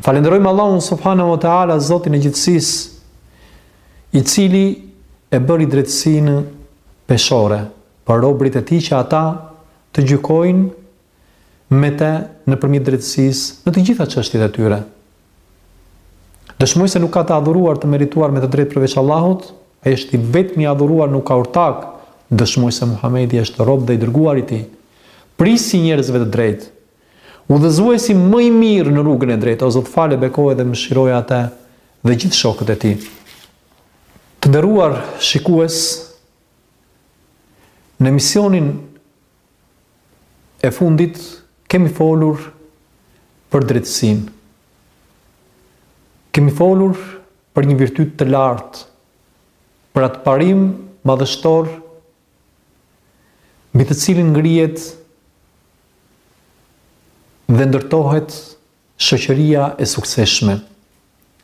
Falënderojmë Allahun subhanahu wa taala Zotin e gjithësisë, i cili e bëri drejtësinë peshore për robërit e tij që ata të gjykojnë me të nëpërmjet drejtësisë në të gjitha çështjet e tyre. Dëshmoj se nuk ka të adhuruar të merituar me të drejtë përveç Allahut, ai është i vetmi i adhuruar nuk ka ortak, dëshmoj se Muhamedi është rob dhe i dërguar i tij, prisi i njerëzve të drejtë, udhëzuesi më i mirë në rrugën e drejtë, o Zot fale bekoje dhe mëshiroje atë dhe gjithë shokët e tij. Të nderuar shikues, në emisionin E fundit kemi folur për drejtësinë. Kemi folur për një virtyt të lartë, për atë parim madhështor mbi të cilin ngrihet dhe ndërtohet Shoqëria e suksesshme.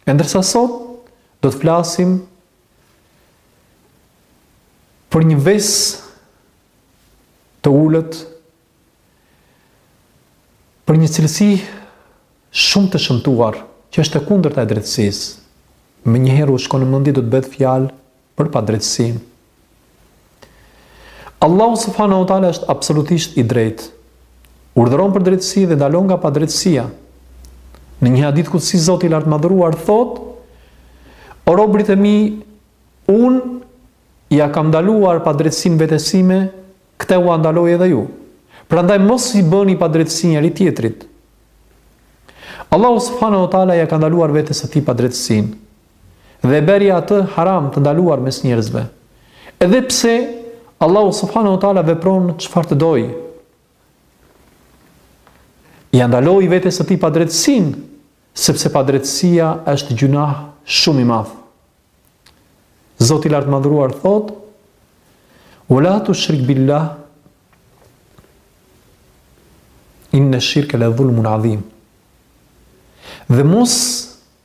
E ndërsa sot do të flasim për një ves të ulët për një cilësi shumë të shëmtuar, që është e kundërta e drejtësisë. Menjëherë u shkon në mendje do të bëhet fjalë për padrejtësinë. Allahu subhanahu wa taala është absolutisht i drejtë. Urdhëron për drejtësi dhe ndalon nga padrejtësia. Në një hadith kudsi Zoti i lartmadhëruar thotë: O robrit e mi, unë ia kam ndaluar padrejtësinë vetes sime, këtë ua ndaloj edhe ju. Prandaj mos i bëni padrejtësi njëri-tjetrit. Allahu subhanahu wa taala ia ka ndaluar vetes së tij padrejtësinë. dhe e bëri atë haram të ndaluar mes njerëzve. Edhe pse Allahu subhanahu wa taala vepron çfarë të dojë. Ia ndaloi vetes së tij padrejtësinë, sepse padrejtësia është gjynah shumë i madh. Zoti i lartmadhëruar thotë: "Wala tushrik billah inna shirka la dhulmun adhim." Dhe mos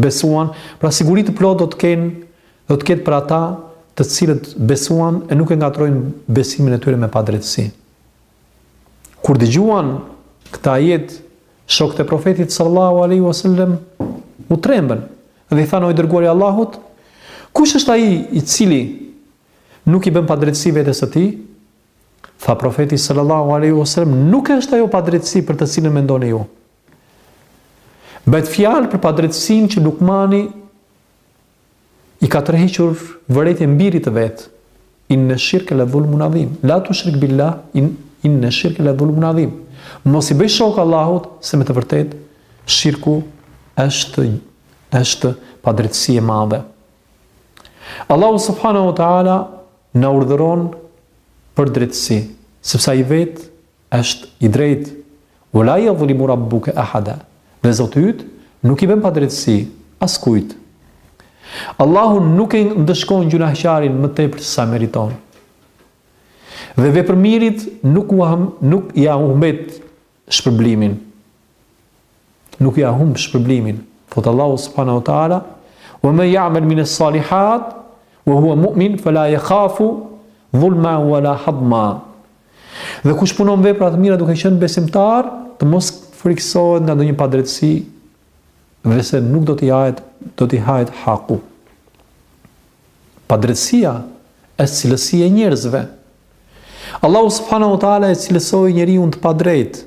besuan, pra siguri të plotë do të ketë për ata të cilët besuan e nuk e ngatërrojnë besimin e tyre me padrejtësi. Kur dëgjuan këtë ajet, shokët e profetit sallallahu alaihi wasallam u trembën dhe i thanë o i dërguari i Allahut, kush është ai i cili nuk i bën padrejtësi vetes së tij? Tha profeti sallallahu alaihi wasallam, nuk është ajo padrejtësi për të cilën mendoni ju. Bëhet fjalë për padrejtësinë që Lukmani i ka tërhequr vërejtjen birit të vet. Inne shirke ledhulmun adhim. La tushrik billah, in, inne shirke ledhulmun adhim. Mos i bëj shok Allahut, se me të vërtetë, shirku është, është padrejtësi e madhe. Allahu subhanahu wa ta'ala na urdhëron për drejtësi, sepse ai vetë Është i drejtë, Wa la yadhlimu rabbuke ahada, Dhe Zoti yt nuk i bën padrejtësi askujt. Allahu nuk e ndëshkon gjynahqarin më tepër se sa meriton. Dhe vepërmirit nuk ua, nuk ia humbet shpërblimin. nuk ia humb shpërblimin. Thotë Allahu subhanahu wa taala: "Wa man ya'mal min as-salihat wa huwa mu'min fala yakhafu dhulma wala hadma." Dhe kush punon vepra të mira duke qenë besimtar, të mos frikësohet nga ndonjë padrejtësi dhe se nuk do t'i hahet, do t'i hahet haku. Padrejtësia është cilësi e njerëzve. Allahu subhanahu wa taala e cilësoi njeriun të padrejtë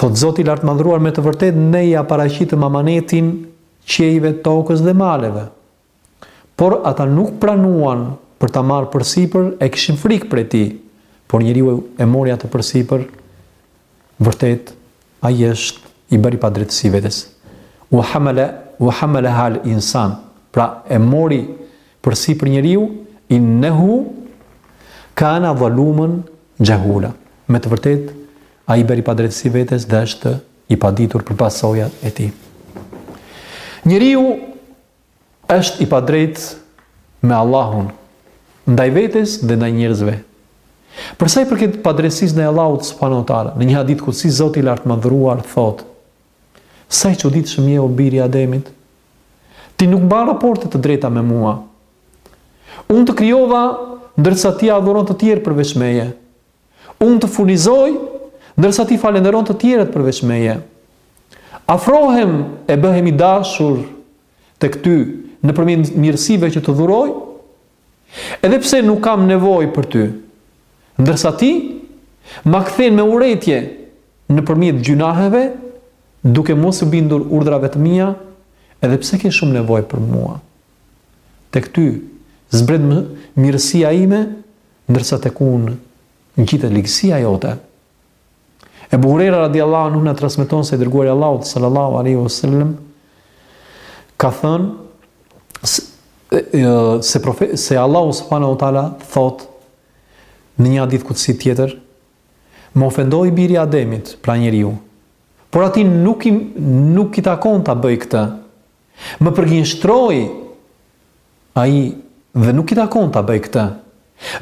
Thotë Zoti i Lartmadhëruar: me të vërtetë ne ia paraqitëm amanetin qiejve tokës dhe maleve. Por ata nuk pranuan për ta marrë përsipër e kishin frikë prej tij. Por njeriu e mori atë përsipër vërtet ai është i bëri padrejtësi vetes. U hamala u hamalahal insan. Pra e mori përsipër njeriu innehu kana dhaluman jahula. Me të vërtetë Ai i bëri padrejtësi vetes dhe është i paditur për pasojat e tij. Njeriu është i padrejtë me Allahun, ndaj vetes dhe ndaj njerëzve. Për sa i përket padrejtësisë ndaj Allahut subhanahu wa taala, në një hadith kudsi Zoti i Lartmadhëruar thotë: Sa i çuditshëm je o biri i Ademit? Ti nuk mban raporte të drejta me mua. Unë të krijova ndërsa ti adhuron të tjerë përveç meje. Unë të furnizoj, ndërsa ti falënderon të tjerët përveç meje. Afrohem e bëhem i dashur tek ty nëpërmjet mirësive që të dhuroj, edhe pse nuk kam nevojë për ty, ndërsa ti ma kthen me urrejtje nëpërmjet gjynaheve, duke mos u bindur urdhrave të mia, edhe pse ke shumë nevojë për mua. Tek ty zbret mirësia ime, ndërsa tek unë ngjitet ligësia jote. Ebu Hurera radiallahu anhu na transmeton se i dërguari i Allahut sallallahu alaihi wasallam ka thënë se profe, se Allahu subhanahu wa taala thotë në një hadith kudsi tjetër më ofendoi biri i Ademit, pra njeriu. Por atij nuk i nuk i takon ta bëjë këtë. Më përgënjeshtroi ai dhe nuk i takon ta bëjë këtë.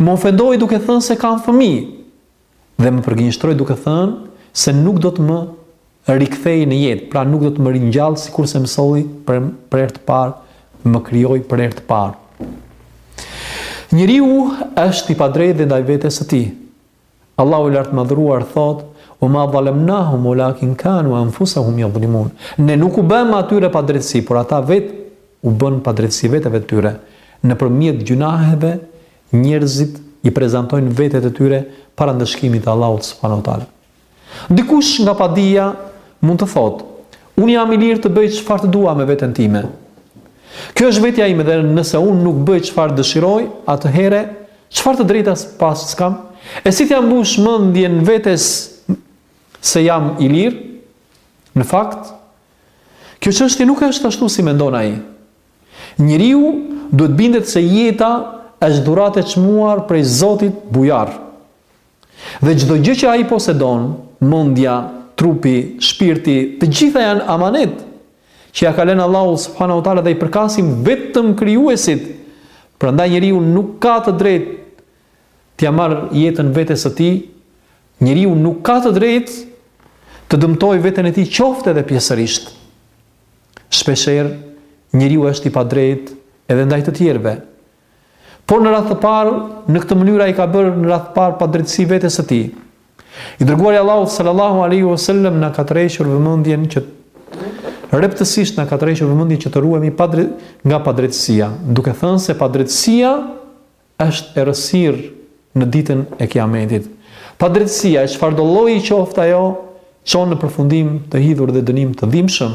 Më ofendoi duke thënë se kam fëmijë dhe më përgënjeshtroi duke thënë se nuk do të më rikthejë në jetë, pra nuk do të më ringjallë sikurse më solli për për herë të parë, më krijoi për herë të parë. Njeriu është i padrejtë dhe ndaj vetes së tij. Allahu i Lartmadhëruar thotë, Ua ma dhalemnahum ua lakin kanu anfusahum jadhlimun. Ne nuk u bëmë atyre padrejtësi, por ata vetë u bënë padrejtësi veteve të tyre. Nëpërmjet gjynaheve, njerëzit i prezantojnë vetet e tyre para ndëshkimit të Allahut subhanahu wa taala. Dikush nga padija mund të thotë, Unë jam i lirë të bëj çfarë të dua me veten time. Kjo është vetja ime dhe nëse unë nuk bëj çfarë dëshiroj, atëherë çfarë të drejtash paskam? E si t'ia mbush mendjen vetes se jam i lirë? Në fakt, kjo çështje nuk është ashtu si mendon ai. Njeriu duhet të bindet se jeta është dhuratë e çmuar prej Zotit Bujar. Dhe çdo gjë që ai posedon, mendja, trupi, shpirti, të gjitha janë amanet që ia ka lënë Allahu subhanahu wa taala dhe i përkasin vetëm krijuesit. Prandaj njeriu nuk ka të drejtë t'ia marrë jetën vetes së tij, njeriu nuk ka të drejtë të dëmtojë veten e tij qoftë edhe pjesërisht. Shpeshherë njeriu është i padrejtë edhe ndaj të tjerëve, Por në radhë të parë, në këtë mënyrë i ka bërë në radhë të parë padrejtësi vetes së tij. I dërguari i Allahut sallallahu alaihi wasallam na ka tërhequr vëmendjen që rreptësisht na ka tërhequr vëmendjen që të ruhemi padre, nga padrejtësia, duke thënë se padrejtësia është errësirë në ditën e Kiametit. Padrejtësia, e çfarëdo lloji qoftë ajo, çon në përfundim të hidhur dhe dënim të dhimbshëm.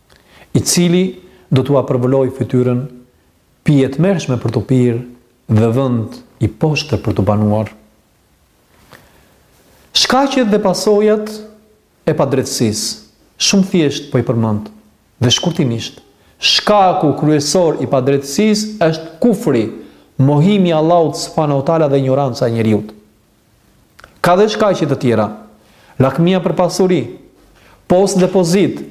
i cili do t'ua përvëlojë fytyrën, pije e tmerrshme për t'u pirë dhe vend i poshtër për t'u banuar. Shkaqet dhe pasojat e padrejtësisë, shumë thjesht po i përmend, dhe shkurtimisht, shkaku kryesor i padrejtësisë është kufri, mohimi i Allahut subhanehu ua teala dhe injoranca e njeriut. Ka dhe shkaqe të tjera. Lakmia për pasuri, post dhe pozitë,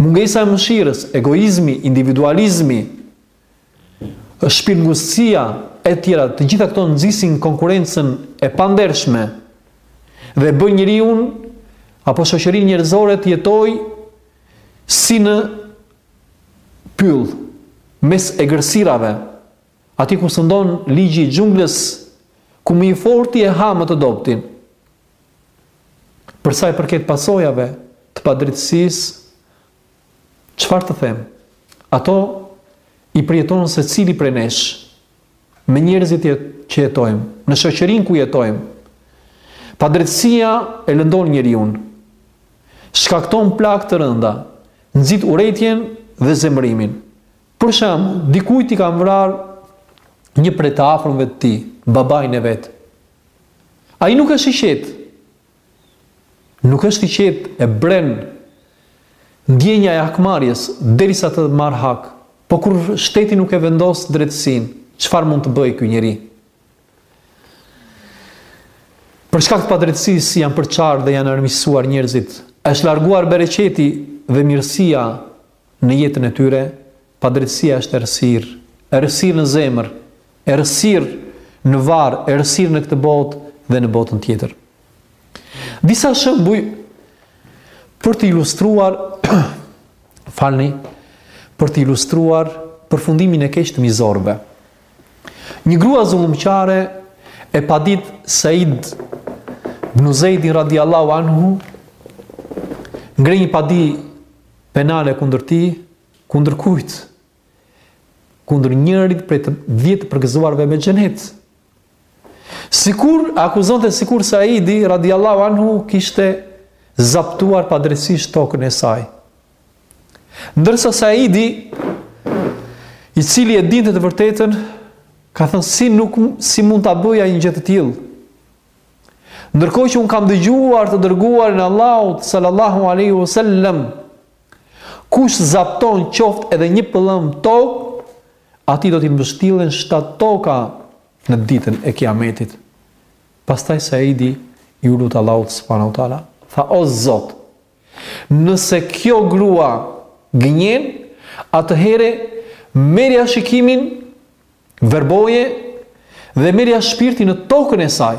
mungesa e mëshirës, egoizmi, individualizmi, shpirtngushtësia e tjera, të gjitha këto nxisin konkurrencën e pandershme dhe bëjnë njeriun apo shoqërinë njerëzore të jetojë si në pyll mes egërsirave Atje ku sundon ligji i xhunglës, ku më i forti e ha më të dobëtin. Për sa i përket pasojave të padrejtësisë, çfarë të them? Ato i përjeton secili prej nesh, me njerëzit që jetojmë, në shoqërinë ku jetojmë. Padrejtësia e lëndon njeriun, shkakton plagë të rënda, nxit urrejtjen dhe zemërimin. Për shembull, dikujt i kanë vrarë një prej të afërmve të tij, babain e vet. Ai nuk është i qetë. Nuk është i qetë, e bren ndjenja e hakmarrjes derisa të marrë hak. Po kur shteti nuk e vendos drejtësinë, çfarë mund të bëjë ky njeri? Për shkak të padrejtësisë janë përçarë dhe janë armiqësuar njerëzit. Është larguar bereqeti dhe mirësia Në jetën e tyre, padrejtësia është errësirë, errësirë në zemër, errësirë në varr, errësirë në këtë botë dhe në botën tjetër. Disa shembuj për të ilustruar, falni, për të ilustruar përfundimin e keq të mizorëve. Një grua zullumqare e padit Said ibn Zejdin radiallahu anhu ngre një padi Penale kundër tij? Kundër kujt? Kundër njërit prej dhjetë të përgëzuarve me xhenet. Sikur akuzonte sikur Saidi radiallahu anhu kishte zaptuar padrejtësisht tokën e saj. Ndërsa Saidi i cili e dinte të vërtetën, ka thënë si nuk si mund ta bëja një gjë të tillë. Ndërkohë që unë kam dëgjuar të dërguarin e Allahut sallallahu alaihi wasallam, kush zapton qoftë edhe një pëllëmbë tokë, atij do t'i mbështillen shtatë toka në ditën e Kiametit. Pastaj Saidi iu lut Allahut subhanahu wa taala, tha o Zot, Nëse kjo grua gënjen, atëherë merrja shikimin, verboje dhe merrja shpirtin në tokën e saj.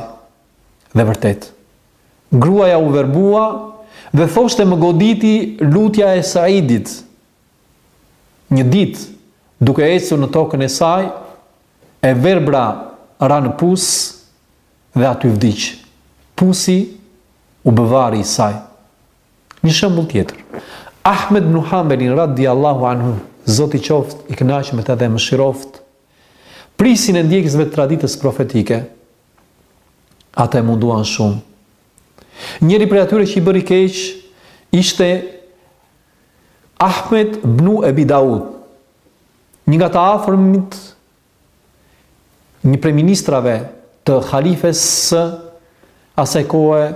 Dhe vërtet, gruaja u verbua dhe thoshte më goditi lutja e Saidit. Një ditë, duke ecur në tokën e saj, e verbra ra në pus, dhe aty vdiq. Pusi u bë varri i saj. Një shembull tjetër. Ahmed ibnu Hanbelin radiallahu anhu, Zoti qoftë i kënaqur me të dhe e mëshiroftë, prisin e ndjekësve të traditës profetike, ata e munduan shumë. Njëri prej atyre që i bëri keq ishte Ahmed ibnu Ebi Daud, një nga të afërmit Një prej ministrave të halifes së asaj kohe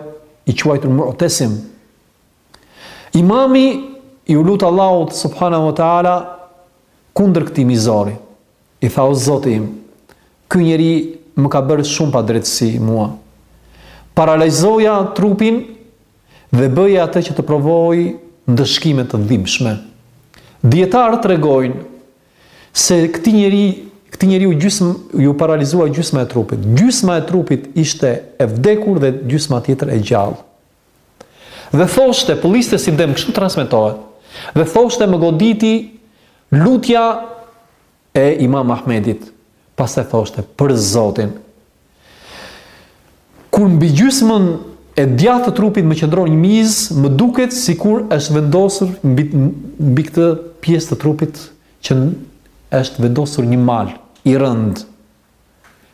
i quajtur Mu'tesim. Imami iu lut Allahut subhanahu wa taala kundër këtij mizori. I tha o Zoti im, ky njeri më ka bërë shumë padrejtësi mua. Paralizoja trupin dhe bëje atë që të provojë ndëshkime të dhimbshme. Dijetarët tregojnë Se këtij njeri, këtij njeriu gjysmë iu paralizua gjysma e trupit. Gjysma e trupit ishte e vdekur dhe gjysma tjetër e gjallë. Dhe thoshte, pëlliste si dem, kështu transmetohet. Dhe thoshte më goditi lutja e Imam Ahmedit. Pastaj thoshte për Zotin, Kur mbi gjysmën e djathtë të trupit më qëndron një mizë, më duket sikur është vendosur mbi mbi këtë pjesë të trupit që është vendosur një mal i rëndë.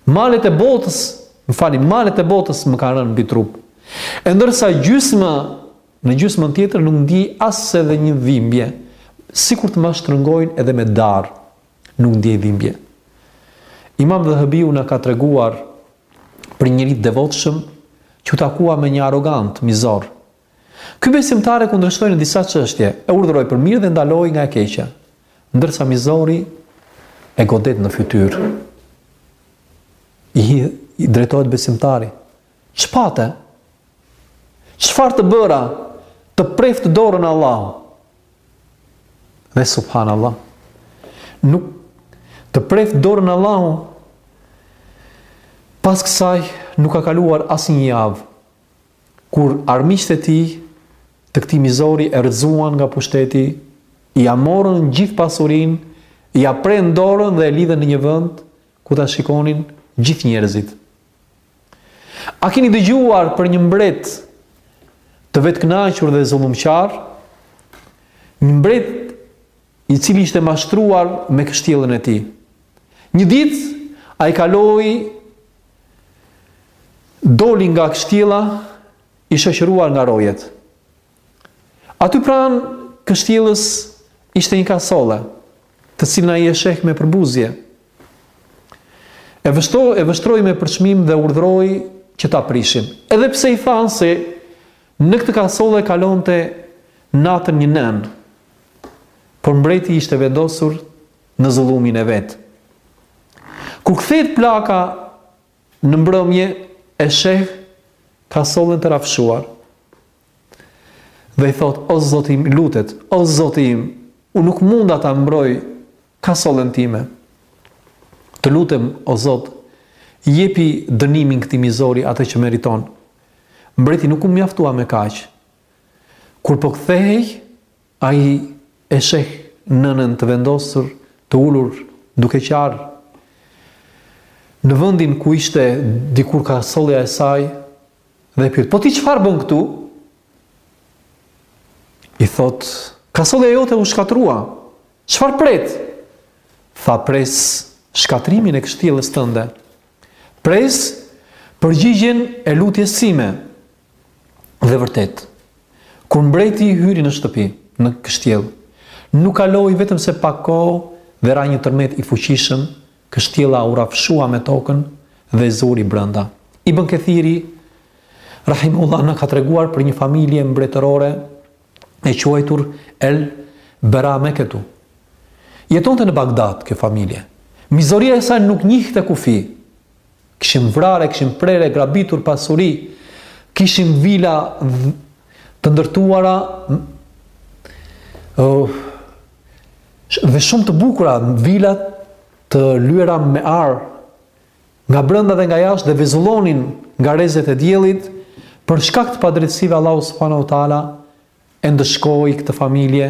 Malet e botës, më falni, malet e botës më kanë rënë mbi trup. E ndërsa gjysma në gjysmën tjetër nuk ndiej as edhe një dhimbje, sikur të ma shtrëngojnë edhe me darë. nuk ndiej dhimbje. Imam Dhehebiu na ka treguar për një njeri të devotshëm që u takua me një arrogant, mizor. Ky besimtar e kundërshtoi në disa çështje, e urdhëroi për mirë dhe e ndaloi nga e keqja, ndërsa mizori e godet në fytyrë. I, i drejtohet besimtari. Ç'pate? Çfarë të bëra? Të preftë dorën Allahu. Dhe subhanallahu. Nuk të preftë dorën Allahu. Pas kësaj nuk ka kaluar as një javë kur armiqtë e tij të këtij mizori e rrëzuan nga pushteti, ia morën gjithë pasurinë, ia prenë dorën dhe e lidhen në një vend ku ta shikonin gjithë njerëzit. A keni dëgjuar për një mbret të vetëkënaqur dhe zullumqar? Një mbret i cili ishte mashtruar me kështjellën e tij. Një ditë ai kaloi doli nga kështjella i shoqëruar nga rojet. Aty pranë kështjellës ishte një kasolle, të cilën ai e sheh me përbuzje. E vështoi, e vështroi me përçmim dhe urdhëroi që ta prishin. Edhe pse i thanë se në këtë kasolle kalonte natën një nënë, por mbreti ishte vendosur në zullumin e vet. Kur kthehet plaka Në mbrëmje e sheh kasollën të rrafshuar dhe i thotë, o zoti im, lutet, o zoti im, unë nuk munda ta mbroj kasollën time. Të lutem, o zot, jepi dënimin këtij mizori atë që meriton. Mbreti nuk u mjaftua me kaq. Kur po kthehej, Ai e sheh nënën të vendosur, të ulur, duke qarë. Në vendin ku ishte dikur kasollja e saj dhe e pyet, "Po ti çfarë bën këtu?" I thotë, "Kasollja jote u shkatërrua. Çfarë pret?" Tha, "Pres shkatërrimin e kështjellës tënde. Pres përgjigjen e lutjes sime." Dhe vërtet, kur mbreti hyri në shtëpi, në kështjellë, nuk kaloi vetëm se pak kohë dhe ra një tërmet i fuqishëm, kështjella u rrafshua me tokën dhe zuri brenda. Ibn Kethiri, rahimehullah, na ka treguar për një familje mbretërore e quajtur El Berameketu. Jetonte në Bagdad kjo familje. Mizoria e saj nuk njihte kufi. Kishin vrarë, kishin prerë, grabitur pasuri, kishin vila të ndërtuara dhe shumë të bukura, vila të lyera me ar, nga brenda dhe nga jashtë dhe vezullonin nga rrezet e diellit, për shkak të padrejtësive Allahu subhanahu wa taala e ndëshkoi këtë familje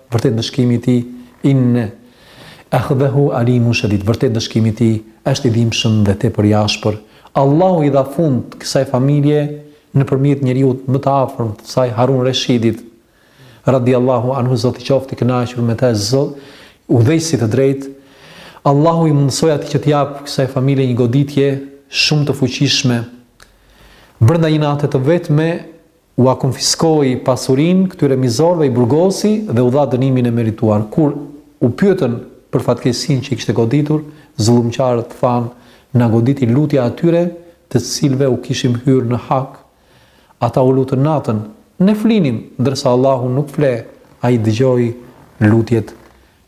Vërtet ndëshkimi i Tij, Inne akhdahu alimun shadid, vërtet ndëshkimi i Tij është i dhimbshëm dhe tepër i ashpër. Allahu i dha fund kësaj familje nëpërmjet njeriut më të afërm të saj, Harun Reshidit, radijallahu anhu, Zoti qoftë i kënaqur me të, udhëheqësit të drejtë. Allahu i mundësoi atij që t'i japë kësaj familje një goditje shumë të fuqishme Brenda një nate të vetme, Ua konfiskoi pasurinë këtyre mizorëve, i burgosi dhe u dha dënimin e merituar. Kur u pyetën për fatkeqësinë që i kishte goditur, zullumqarët thanë, Na goditi lutja e atyre, të cilëve u kishim hyrë në hak. Ata u lutën natën, ne flinim, ndërsa Allahu nuk fle, Ai dëgjoi lutjet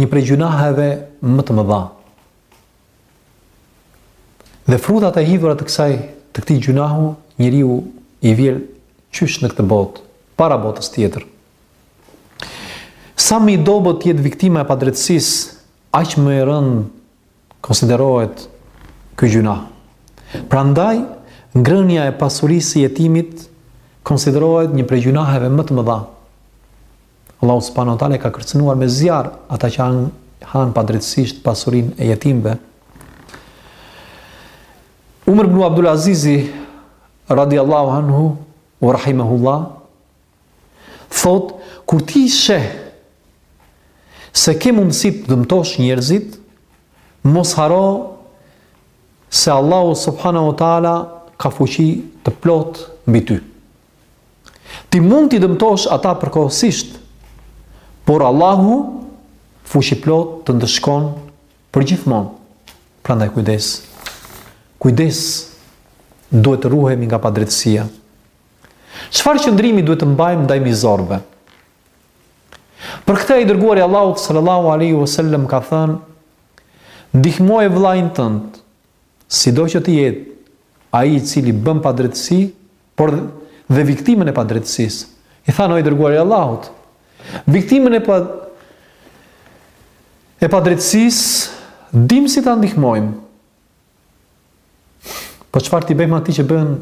Një prej gjynaheve më të mëdha. Dhe frutat e hidhura të kësaj, të këtij gjynahu, njeriu i vjel qysh në këtë botë, para botës tjetër. Sa më i dobët të jetë viktima e padrejtësisë, aq më i rëndë konsiderohet ky gjynah. Prandaj ngrënia e pasurisë së jetimit konsiderohet një prej gjynaheve më të mëdha. Allahu subhanahu wa taala i ka kërcënuar me zjarr ata që hanë, hanë padrejtësisht pasurinë e jetimëve. Umar ibn Abdul Aziz radiallahu anhu u rahimahullah thotë kur ti sheh se ke mundësi të dëmtosh njerëzit mos harro se Allahu subhanahu wa taala ka fuqi të plotë mbi ty. Ti mund t'i dëmtosh ata përkohësisht, por Allahu fuqiplotë të ndëshkon përgjithmonë. Prandaj kujdes. Kujdes. Duhet të ruhemi nga padrejtësia. Çfarë qëndrimi duhet të mbajmë ndaj mizorëve? Për këtë i dërguari i Allahut sallallahu alaihi wasallam ka thënë: Ndihmoje vëllanë tënd Sido që të jetë ai i cili bën padrejtësi, por dhe viktimën e padrejtësisë. I thanë o i dërguari i Allahut, viktimën e pa e padrejtësisë dim si ta ndihmojmë. Po çfarë t'i bëjmë atij që bën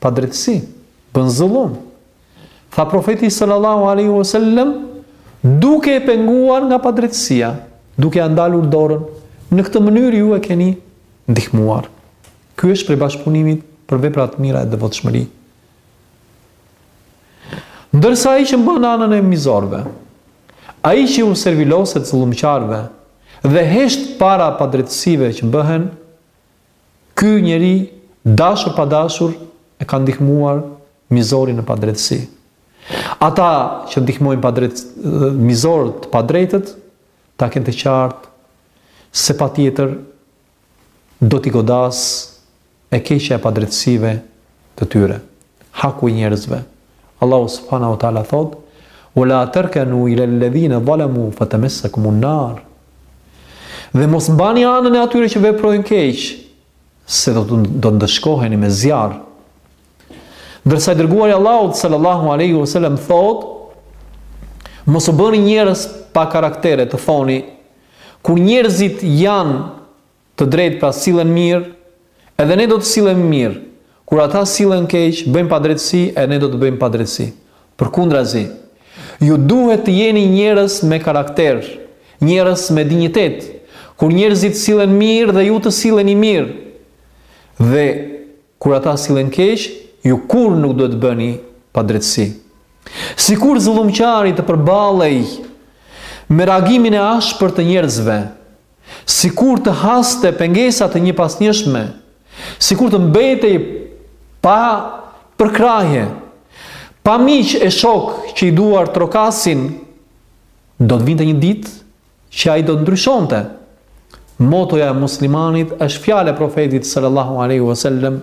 Padrejtësi, bën zullum. Tha profeti sallallahu alaihi wasallam, duke e penguar nga padrejtësia, duke ia ndalur dorën, në këtë mënyrë ju e keni ndihmuar. Ky është prej bashkëpunimit për vepra të mira e devotshmëri. Ndërsa ai që mban anën e mizorëve, ai që u serviloset zullumqarëve dhe hesht para padrejtësive që bëhen, Ky njeri dashur pa dashur e ka ndihmuar mizorin në padrejtësi. Ata që ndihmojnë padrejt mizorët, padrejtët, ta kenë të qartë se patjetër do t'i godasë e keqja e padrejtësive të tyre, haku i njerëzve. Allahu subhanahu wa taala thotë: "Wa la tarkanu ila alladhina zalamu fatamassakum an-nar." Dhe mos mbani anën e atyre që veprojnë keq, se do të ndëshkoheni me zjarr. Ndërsa i dërguari i Allahut sallallahu alaihi wasallam thotë: Mos u bëni njerëz pa karaktere, të thoni, kur njerëzit janë Të drejtë pra sillen mirë edhe ne do të sillemi mirë, kur ata sillen keq, bëjnë padrejtësi e ne do të bëjmë padrejtësi. Përkundrazi, ju duhet të jeni njerëz me karakter, njerëz me dinjitet, kur njerëzit sillen mirë dhe ju të silleni mirë dhe Kur ata sillen keq, ju kurrë nuk duhet të bëni padrejtësi. Sikur zullumqari të përballej me reagimin e ashpër të njerëzve, sikur të haste pengesa të njëpasnjëshme, sikur të mbetej pa përkrahje, pa miq e shokë që i duartrokasin, do të vinte një ditë që ai do të ndryshonte. Motoja e muslimanit është fjala e profetit sallallahu alaihi wasallam.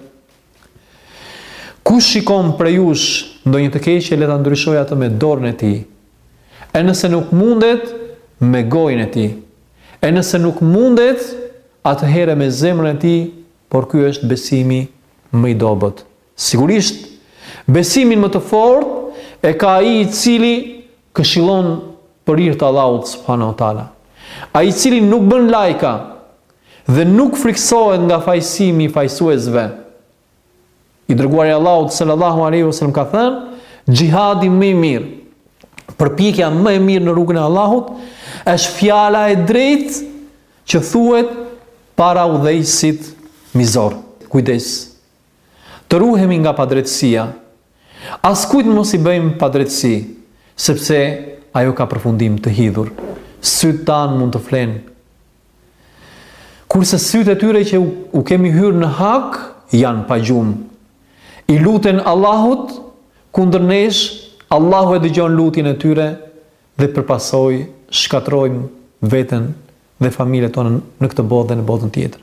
Kush shikon prej jush ndonjë të keqe le ta ndryshojë atë me dorën e tij. E nëse nuk mundet me gojën e tij. E nëse nuk mundet atëherë me zemrën e tij, por ky është besimi më i dobët. Sigurisht, besimin më të fortë e ka ai i cili këshillon për hir të Allahut subhanahu wa taala, ai i cili nuk bën lajka dhe nuk frikësohet nga fajësimi i fajësuesve. I dërguari i Allahut sallallahu alaihi wasallam ka thënë, xhihadi më i mirë, përpjekja më e mirë në rrugën e Allahut, është fjala e drejtë që thuhet para udhëheqësit mizor. Kujdes. Të ruhemi nga padrejtësia. Askujt mos i bëjmë padrejtësi, sepse ajo ka përfundim të hidhur. Sytë tanë mund të flenë, kurse sytë e atyre që u kemi hyrë në hak janë pa gjumë. I luten Allahut kundër nesh, Allahu e dëgjon lutjen e tyre dhe për pasojë shkatërrojmë veten dhe familjet tona në këtë botë dhe në botën tjetër.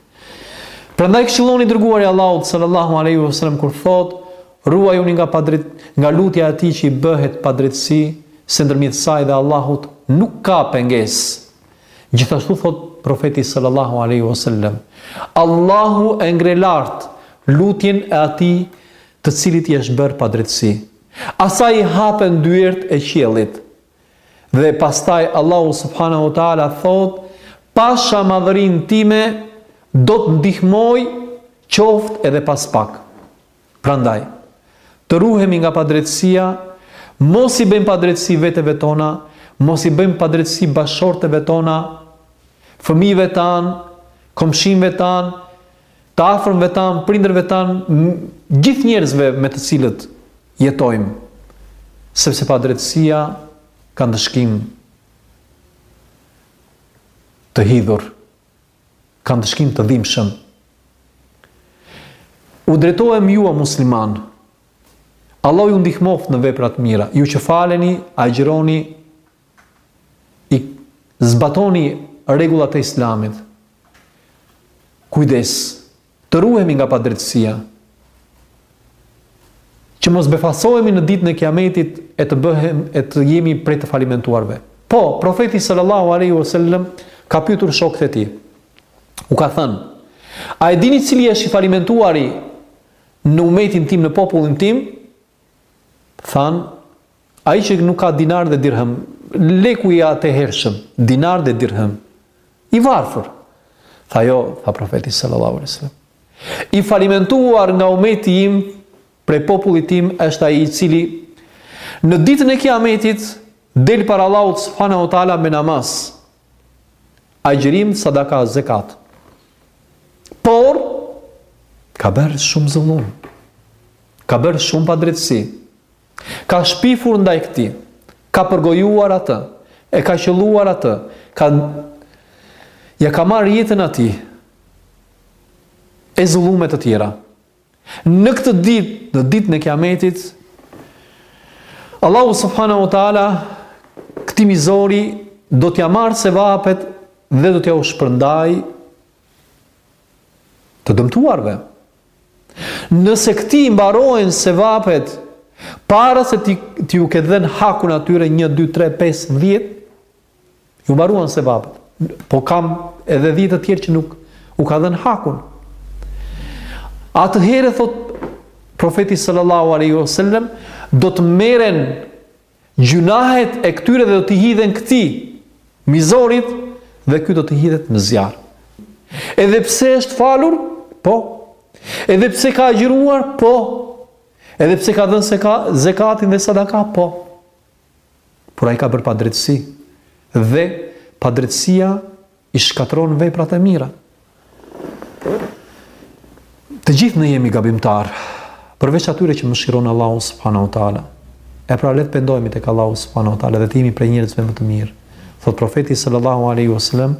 Prandaj këshillon i dërguari i Allahut sallallahu alaihi wasallam kur thotë ruajuni nga padrit, nga lutja e atij që i bëhet padrejtësi, se ndërmjet saj dhe Allahut nuk ka pengesë. Gjithashtu thotë profeti sallallahu alaihi wasallam, Allahu e ngre lart lutjen e atij të cilit i është bërë padrejtësi. Asaj i hapen dyert e qiellit. Dhe pastaj Allahu subhanahu wa taala thotë, Pasha madhërinë time, do të të ndihmoj, qoftë edhe pas pak. Prandaj, të ruhemi nga padrejtësia, mos i bëjmë padrejtësi veteve tona, mos i bëjmë padrejtësi bashkëshorteve tona, fëmijëve tanë, komshinjve tanë, të afërmve tanë, prindërve tanë, gjithë njerëzve me të cilët jetojmë, sepse padrejtësia ka ndëshkim të hidhur, ka ndëshkim të dhimshëm. U drejtohem ju o muslimanë, Allahu ju ndihmoft në vepra të mira, ju që faleni, agjëroni, I zbatoni rregullat e Islamit. Kujdes, të ruhemi nga padrejtësia. Që mos befasohemi në ditën e Kiametit e të bëhem e të jemi prej të falimentuarve. Po, profeti sallallahu alaihi wasallam ka pyetur shokët e tij. U ka thënë: A e dini cili është i falimentuari në umetin tim, në popullin tim? Thanë, Ai që nuk ka dinar dhe dirhem, leku i atëhershëm, dinar dhe dirhem, i varfër. Tha jo, tha profeti sallallahu alaihi wasallam. I falimentuar nga umeti im, prej popullit tim është ai i cili në ditën e Kiametit del para Allahut subhanahu wa taala me namaz, agjërim, sadaka, zekat. Por ka bërë shumë zullum. Ka bërë shumë padrejtësi. Ka shpifur ndaj këtij. Ka përgojuar atë, e ka qëlluar atë, ka ja ka marrë jetën atij. E zullume të tjera. Në këtë ditë, në ditën e Kiametit, Allahu subhanahu wa taala këtij mizori do t'ia marrë sevapet dhe do t'ia u shpërndajë të dëmtuarve. Nëse këtij i mbarohen sevapet para se t'i, t'iu ketë dhënë hakun atyre 1, 2, 3, 5, 10, Iu mbaruan sevapet. Po ka edhe 10 të tjerë që nuk u ka dhënë hakun. Atëherë thotë profeti sallallahu alaihi wasallam do të merren gjynahet e këtyre dhe do t'i hidhen këtij mizorit dhe ky do të hidhet në zjarr. Edhe pse është falur, po. Edhe pse ka agjëruar, po. Edhe pse ka dhënë zeka zekatin dhe sadaka, po. por ai ka bërë padrejtësi dhe padrejtësia i shkatërron veprat e mira. Të gjithë ne jemi gabimtarë, përveç atyre që mëshiron Allahu subhanahu wa taala. E pra le të pendohemi tek Allahu subhanahu wa taala dhe të jemi prej njerëzve më të mirë. Thotë profeti sallallahu alaihi wasallam,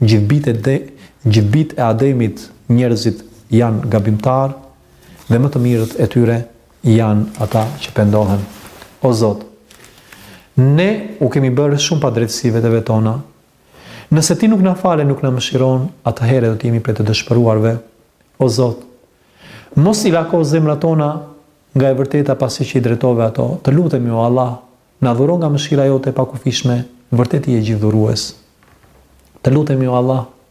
gjithë bijtë e Ademit njerëzit janë gabimtarë dhe më të mirët e tyre janë ata që pendohen. O Zot, ne u kemi bërë shumë padrejtësi veteve tona. Nëse ti nuk na fal e nuk na mëshiron, atëherë do të jemi prej të dëshpëruarve. O Zot, mos i lako zemrat tona nga e vërteta pasi që i drejtove ato. Të lutemi o Allah, na dhuro nga mëshira jote e pakufishme, vërtet ti je gjithëdhurues. Të lutemi o Allah,